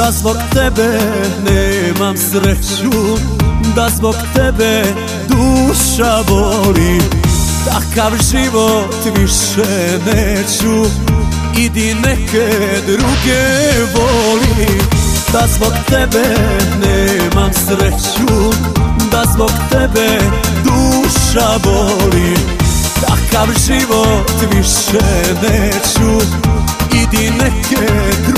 Da zbog tebe nemam sreću Da zbog tebe duša boli. Takav život više neću Idi neke druge voli. Da zbog tebe nemam sreću Da zbog tebe duša boli. Takav život više neću Idi neke druge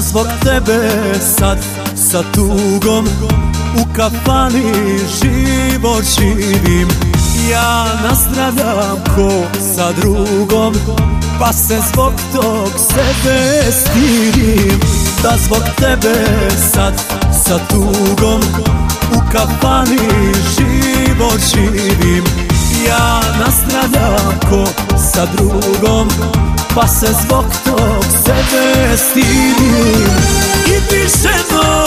Zbog tebe sad sa tugom U kafani život živim. Ja nazdravljam ko sa drugom Pa se zbog tog sebe stidim. Da zbog tebe sad sa tugom U kafani život živim. Ja nazdravljam ko sa drugom Pa se zbog tog sebe stidim I ti ženo